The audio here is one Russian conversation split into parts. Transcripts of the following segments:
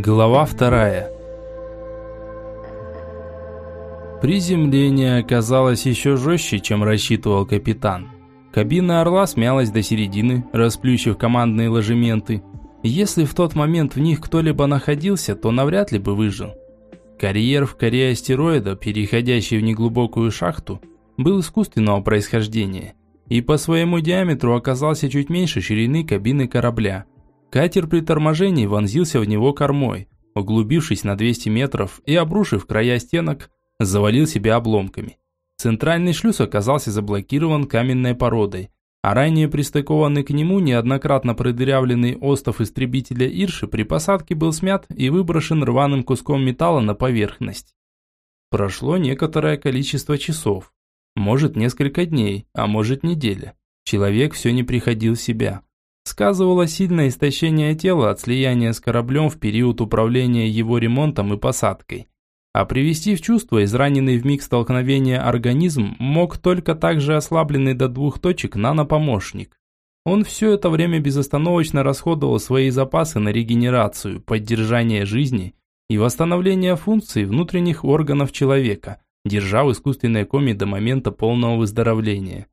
Глава вторая. Приземление оказалось еще жестче, чем рассчитывал капитан. Кабина «Орла» смялась до середины, расплющив командные ложементы. Если в тот момент в них кто-либо находился, то навряд ли бы выжил. Карьер в коре астероида, переходящий в неглубокую шахту, был искусственного происхождения и по своему диаметру оказался чуть меньше ширины кабины корабля – Катер при торможении вонзился в него кормой, углубившись на 200 метров и, обрушив края стенок, завалил себя обломками. Центральный шлюз оказался заблокирован каменной породой, а ранее пристыкованный к нему неоднократно продырявленный остов истребителя Ирши при посадке был смят и выброшен рваным куском металла на поверхность. Прошло некоторое количество часов, может несколько дней, а может неделя. Человек все не приходил в себя. Сказывало сильное истощение тела от слияния с кораблем в период управления его ремонтом и посадкой. А привести в чувство израненный в миг столкновения организм мог только также ослабленный до двух точек нанопомощник. Он все это время безостановочно расходовал свои запасы на регенерацию, поддержание жизни и восстановление функций внутренних органов человека, держа в искусственной коме до момента полного выздоровления.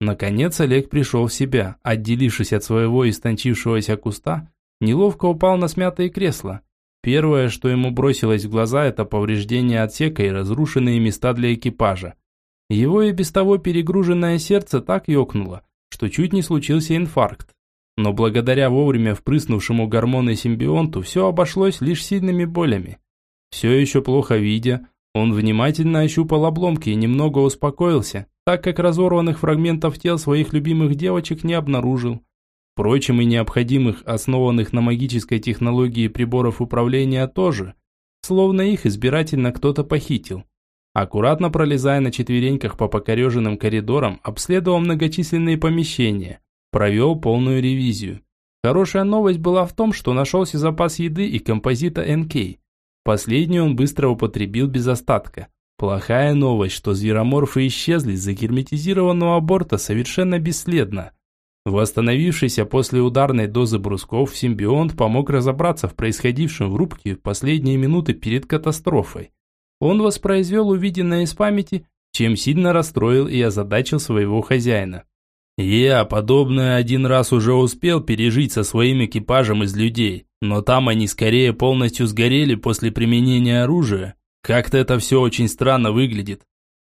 Наконец Олег пришел в себя, отделившись от своего истончившегося куста, неловко упал на смятое кресло. Первое, что ему бросилось в глаза, это повреждение отсека и разрушенные места для экипажа. Его и без того перегруженное сердце так ёкнуло, что чуть не случился инфаркт. Но благодаря вовремя впрыснувшему гормоны симбионту все обошлось лишь сильными болями. Все еще плохо видя, он внимательно ощупал обломки и немного успокоился, так как разорванных фрагментов тел своих любимых девочек не обнаружил. Впрочем, и необходимых, основанных на магической технологии приборов управления тоже, словно их избирательно кто-то похитил. Аккуратно пролезая на четвереньках по покореженным коридорам, обследовал многочисленные помещения, провел полную ревизию. Хорошая новость была в том, что нашелся запас еды и композита НК. Последнюю он быстро употребил без остатка. Плохая новость, что звероморфы исчезли с герметизированного борта совершенно бесследно. Восстановившийся после ударной дозы брусков, симбионт помог разобраться в происходившем в рубке в последние минуты перед катастрофой. Он воспроизвел увиденное из памяти, чем сильно расстроил и озадачил своего хозяина. Я подобное один раз уже успел пережить со своим экипажем из людей но там они скорее полностью сгорели после применения оружия. Как-то это все очень странно выглядит.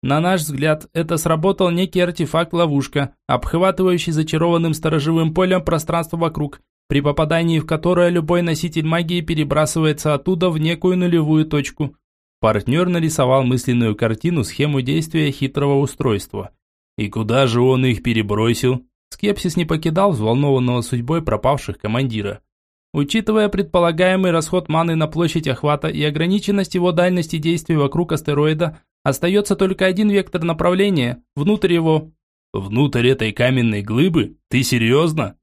На наш взгляд, это сработал некий артефакт-ловушка, обхватывающий зачарованным сторожевым полем пространство вокруг, при попадании в которое любой носитель магии перебрасывается оттуда в некую нулевую точку. Партнер нарисовал мысленную картину схему действия хитрого устройства. И куда же он их перебросил? Скепсис не покидал взволнованного судьбой пропавших командира. Учитывая предполагаемый расход маны на площадь охвата и ограниченность его дальности действия вокруг астероида, остается только один вектор направления – внутрь его. Внутрь этой каменной глыбы? Ты серьезно?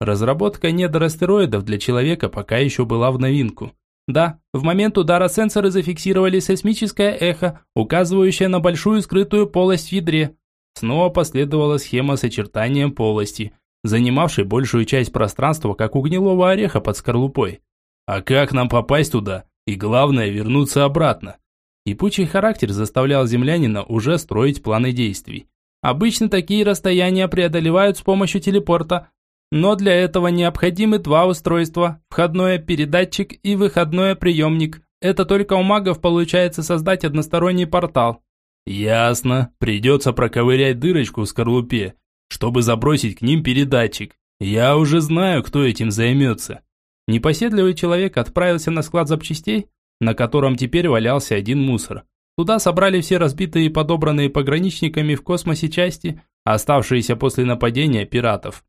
Разработка недоастероидов для человека пока еще была в новинку. Да, в момент удара сенсоры зафиксировали сейсмическое эхо, указывающее на большую скрытую полость в ядре. Снова последовала схема с очертанием полости – занимавший большую часть пространства, как у гнилого ореха под скорлупой. А как нам попасть туда? И главное, вернуться обратно. Ипучий характер заставлял землянина уже строить планы действий. Обычно такие расстояния преодолевают с помощью телепорта, но для этого необходимы два устройства – входной передатчик и выходной приемник. Это только у магов получается создать односторонний портал. Ясно, придется проковырять дырочку в скорлупе чтобы забросить к ним передатчик. Я уже знаю, кто этим займется. Непоседливый человек отправился на склад запчастей, на котором теперь валялся один мусор. Туда собрали все разбитые и подобранные пограничниками в космосе части, оставшиеся после нападения пиратов.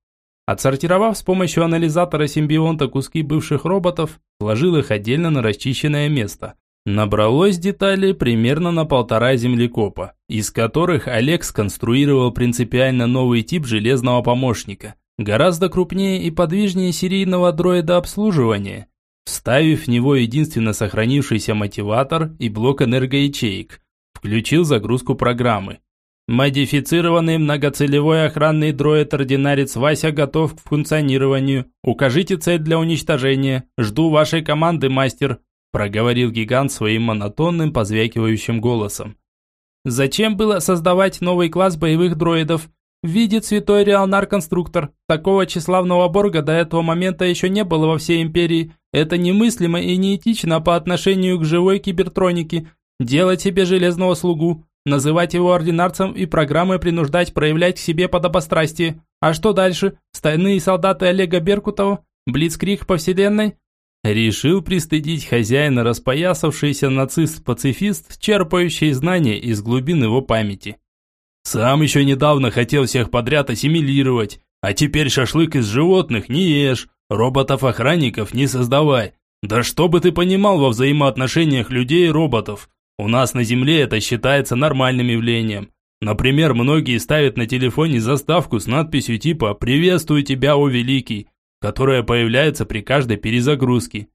Отсортировав с помощью анализатора симбионта куски бывших роботов, сложил их отдельно на расчищенное место. Набралось деталей примерно на полтора землекопа, из которых Олег сконструировал принципиально новый тип железного помощника, гораздо крупнее и подвижнее серийного дроида обслуживания, вставив в него единственно сохранившийся мотиватор и блок энергоячеек, включил загрузку программы. Модифицированный многоцелевой охранный дроид-ординарец Вася готов к функционированию. Укажите цель для уничтожения. Жду вашей команды, мастер», – проговорил гигант своим монотонным, позвякивающим голосом. Зачем было создавать новый класс боевых дроидов? Видит святой Реалнар-конструктор. Такого тщеславного борга до этого момента еще не было во всей империи. Это немыслимо и неэтично по отношению к живой кибертронике. Делать себе железного слугу, называть его ординарцем и программой принуждать проявлять к себе подобострастие. А что дальше? Стальные солдаты Олега Беркутова? Блицкрик по вселенной? Решил пристыдить хозяина распоясавшийся нацист-пацифист, черпающий знания из глубин его памяти. Сам еще недавно хотел всех подряд ассимилировать, а теперь шашлык из животных не ешь, роботов-охранников не создавай. Да что бы ты понимал во взаимоотношениях людей и роботов? У нас на Земле это считается нормальным явлением. Например, многие ставят на телефоне заставку с надписью типа «Приветствую тебя, о великий», которая появляется при каждой перезагрузке.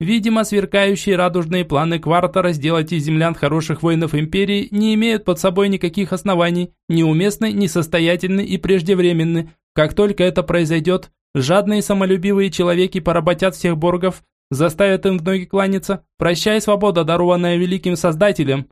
Видимо, сверкающие радужные планы Квартера сделать из землян хороших воинов империи не имеют под собой никаких оснований, неуместны, несостоятельны и преждевременны. Как только это произойдет, жадные самолюбивые человеки поработят всех боргов, заставят им в ноги кланяться. Прощай, свобода, дарованная великим создателем.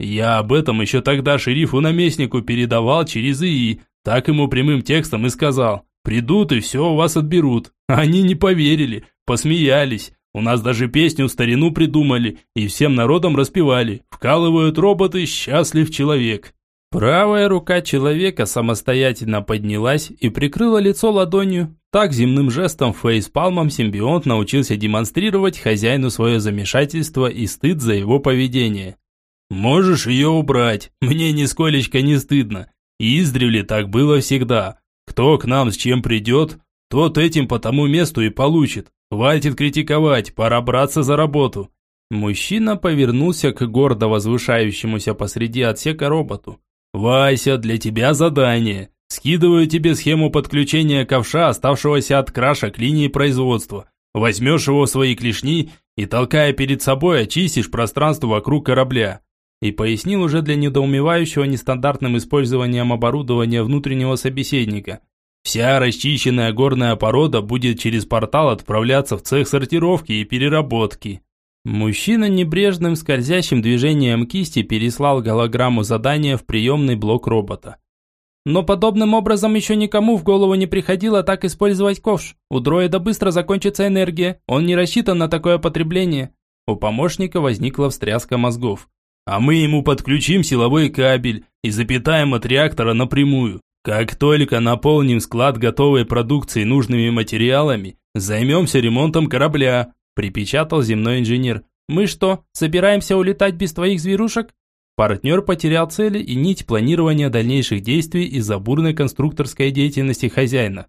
Я об этом еще тогда шерифу-наместнику передавал через ИИ, так ему прямым текстом и сказал. Придут и все у вас отберут. Они не поверили, посмеялись. У нас даже песню старину придумали и всем народом распевали. Вкалывают роботы, счастлив человек. Правая рука человека самостоятельно поднялась и прикрыла лицо ладонью. Так земным жестом фейспалмом симбионт научился демонстрировать хозяину свое замешательство и стыд за его поведение. «Можешь ее убрать, мне нисколечко не стыдно. И издревле так было всегда. Кто к нам с чем придет, тот этим по тому месту и получит. Хватит критиковать, пора браться за работу». Мужчина повернулся к гордо возвышающемуся посреди отсека роботу. «Вася, для тебя задание. Скидываю тебе схему подключения ковша, оставшегося от крашек линии производства. Возьмешь его в свои клешни и, толкая перед собой, очистишь пространство вокруг корабля». И пояснил уже для недоумевающего нестандартным использованием оборудования внутреннего собеседника. Вся расчищенная горная порода будет через портал отправляться в цех сортировки и переработки. Мужчина небрежным скользящим движением кисти переслал голограмму задания в приемный блок робота. Но подобным образом еще никому в голову не приходило так использовать ковш. У дроида быстро закончится энергия, он не рассчитан на такое потребление. У помощника возникла встряска мозгов. А мы ему подключим силовой кабель и запитаем от реактора напрямую. Как только наполним склад готовой продукции нужными материалами, займемся ремонтом корабля, припечатал земной инженер. «Мы что, собираемся улетать без твоих зверушек?» Партнер потерял цели и нить планирования дальнейших действий из-за бурной конструкторской деятельности хозяина.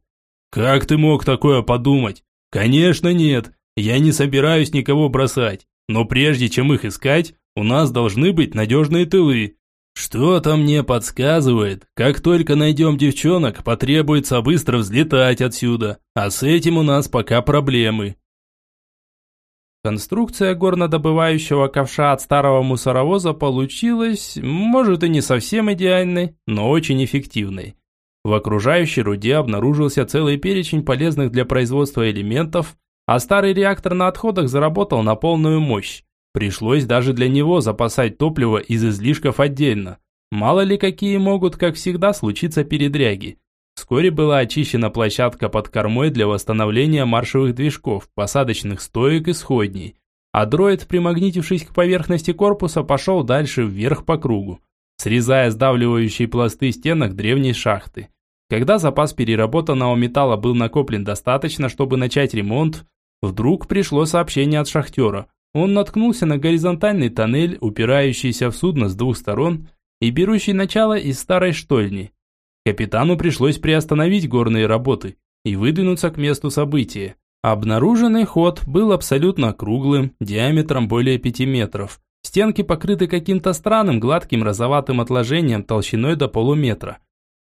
«Как ты мог такое подумать?» «Конечно нет, я не собираюсь никого бросать, но прежде чем их искать, у нас должны быть надежные тылы. Что-то мне подсказывает, как только найдем девчонок, потребуется быстро взлетать отсюда, а с этим у нас пока проблемы. Конструкция горнодобывающего ковша от старого мусоровоза получилась, может и не совсем идеальной, но очень эффективной. В окружающей руде обнаружился целый перечень полезных для производства элементов, а старый реактор на отходах заработал на полную мощь. Пришлось даже для него запасать топливо из излишков отдельно. Мало ли какие могут, как всегда, случиться передряги. Вскоре была очищена площадка под кормой для восстановления маршевых движков, посадочных стоек и сходней. А дроид, примагнитившись к поверхности корпуса, пошел дальше вверх по кругу, срезая сдавливающие пласты стенок древней шахты. Когда запас переработанного металла был накоплен достаточно, чтобы начать ремонт, вдруг пришло сообщение от шахтера. Он наткнулся на горизонтальный тоннель, упирающийся в судно с двух сторон и берущий начало из старой штольни. Капитану пришлось приостановить горные работы и выдвинуться к месту события. Обнаруженный ход был абсолютно круглым, диаметром более 5 метров. Стенки покрыты каким-то странным гладким розоватым отложением толщиной до полуметра.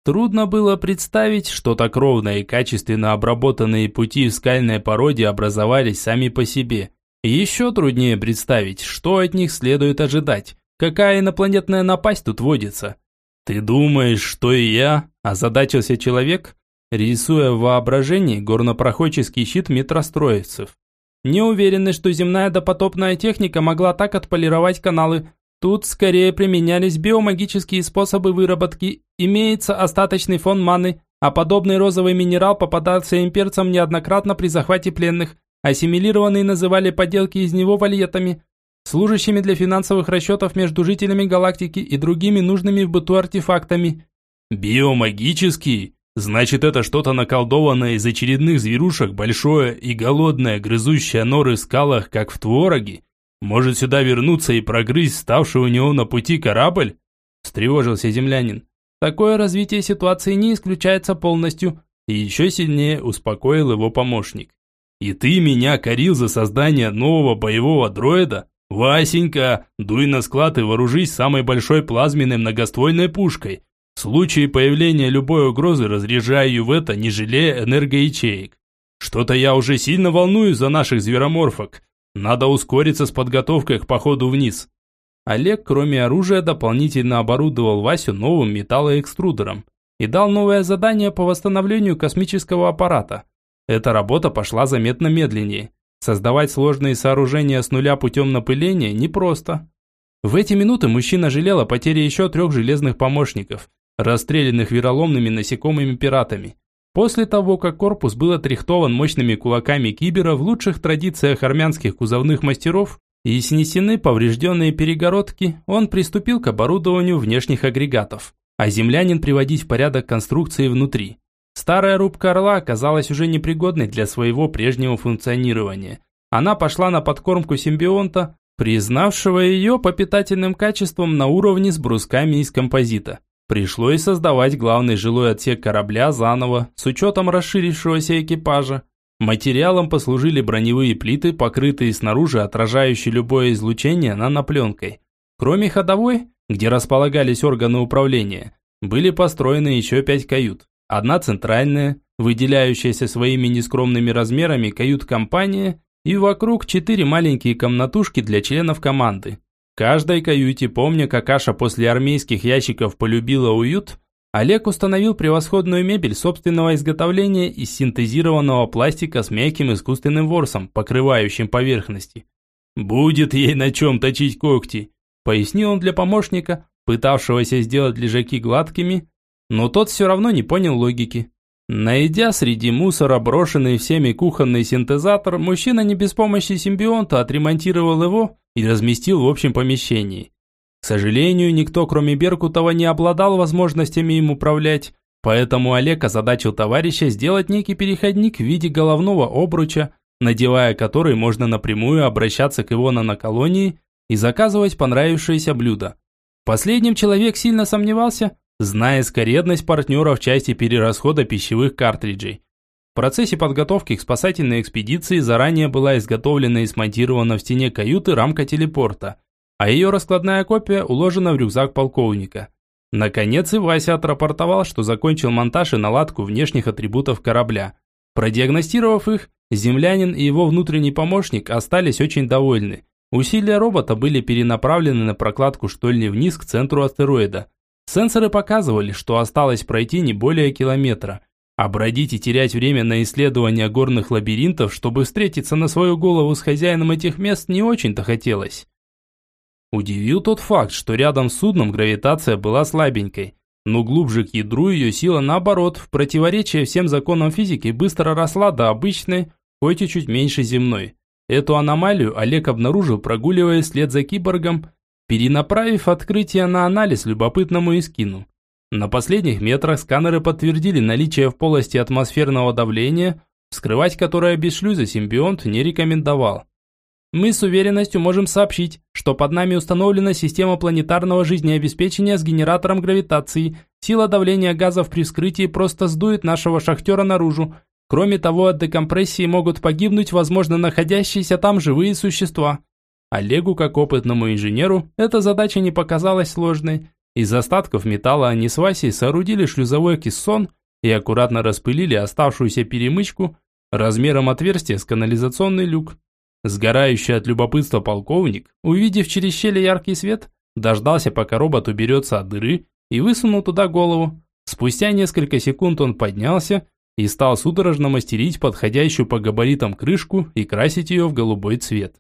Трудно было представить, что так ровно и качественно обработанные пути в скальной породе образовались сами по себе. Еще труднее представить, что от них следует ожидать, какая инопланетная напасть тут водится. «Ты думаешь, что и я?» – озадачился человек, рисуя в воображении горнопроходческий щит метростроевцев. Не уверены, что земная допотопная техника могла так отполировать каналы. Тут скорее применялись биомагические способы выработки. Имеется остаточный фон маны, а подобный розовый минерал попадался имперцам неоднократно при захвате пленных. Ассимилированные называли поделки из него вальетами, служащими для финансовых расчетов между жителями галактики и другими нужными в быту артефактами. Биомагические? Значит, это что-то наколдованное из очередных зверушек, большое и голодное, грызущее норы в скалах, как в твороге? Может сюда вернуться и прогрызть ставший у него на пути корабль? Встревожился землянин. Такое развитие ситуации не исключается полностью. И еще сильнее успокоил его помощник. И ты меня корил за создание нового боевого дроида? Васенька, дуй на склад и вооружись самой большой плазменной многоствольной пушкой. В случае появления любой угрозы разряжаю ее в это, не жалея энергоячеек. Что-то я уже сильно волнуюсь за наших звероморфок. Надо ускориться с подготовкой к походу вниз. Олег, кроме оружия, дополнительно оборудовал Васю новым металлоэкструдером и дал новое задание по восстановлению космического аппарата. Эта работа пошла заметно медленнее. Создавать сложные сооружения с нуля путем напыления непросто. В эти минуты мужчина жалел о потере еще трех железных помощников, расстрелянных вероломными насекомыми-пиратами. После того, как корпус был отрихтован мощными кулаками кибера в лучших традициях армянских кузовных мастеров и снесены поврежденные перегородки, он приступил к оборудованию внешних агрегатов, а землянин приводить в порядок конструкции внутри. Старая рубка «Орла» оказалась уже непригодной для своего прежнего функционирования. Она пошла на подкормку симбионта, признавшего ее по питательным качествам на уровне с брусками из композита. Пришлось создавать главный жилой отсек корабля заново, с учетом расширившегося экипажа. Материалом послужили броневые плиты, покрытые снаружи отражающей любое излучение нанопленкой. Кроме ходовой, где располагались органы управления, были построены еще пять кают. Одна центральная, выделяющаяся своими нескромными размерами кают-компания, и вокруг четыре маленькие комнатушки для членов команды каждой каюте, помня, как Аша после армейских ящиков полюбила уют, Олег установил превосходную мебель собственного изготовления из синтезированного пластика с мягким искусственным ворсом, покрывающим поверхности. «Будет ей на чем точить когти», – пояснил он для помощника, пытавшегося сделать лежаки гладкими, но тот все равно не понял логики. Найдя среди мусора брошенный всеми кухонный синтезатор, мужчина не без помощи симбионта отремонтировал его и разместил в общем помещении. К сожалению, никто, кроме Беркутова, не обладал возможностями им управлять, поэтому Олег озадачил товарища сделать некий переходник в виде головного обруча, надевая который можно напрямую обращаться к его наноколонии и заказывать понравившееся блюдо. Последним человек сильно сомневался, зная скоредность партнера в части перерасхода пищевых картриджей. В процессе подготовки к спасательной экспедиции заранее была изготовлена и смонтирована в стене каюты рамка телепорта, а ее раскладная копия уложена в рюкзак полковника. Наконец и Вася отрапортовал, что закончил монтаж и наладку внешних атрибутов корабля. Продиагностировав их, землянин и его внутренний помощник остались очень довольны. Усилия робота были перенаправлены на прокладку штольни вниз к центру астероида. Сенсоры показывали, что осталось пройти не более километра. А бродить и терять время на исследование горных лабиринтов, чтобы встретиться на свою голову с хозяином этих мест, не очень-то хотелось. Удивил тот факт, что рядом с судном гравитация была слабенькой, но глубже к ядру ее сила наоборот, в противоречие всем законам физики, быстро росла до обычной, хоть и чуть меньше земной. Эту аномалию Олег обнаружил, прогуливаясь вслед за киборгом перенаправив открытие на анализ любопытному Искину. На последних метрах сканеры подтвердили наличие в полости атмосферного давления, вскрывать которое без шлюза симбионт не рекомендовал. Мы с уверенностью можем сообщить, что под нами установлена система планетарного жизнеобеспечения с генератором гравитации. Сила давления газов при вскрытии просто сдует нашего шахтера наружу. Кроме того, от декомпрессии могут погибнуть, возможно, находящиеся там живые существа. Олегу, как опытному инженеру, эта задача не показалась сложной. Из остатков металла они с Васей соорудили шлюзовой кессон и аккуратно распылили оставшуюся перемычку размером отверстия с канализационный люк. Сгорающий от любопытства полковник, увидев через щели яркий свет, дождался, пока робот уберется от дыры и высунул туда голову. Спустя несколько секунд он поднялся и стал судорожно мастерить подходящую по габаритам крышку и красить ее в голубой цвет.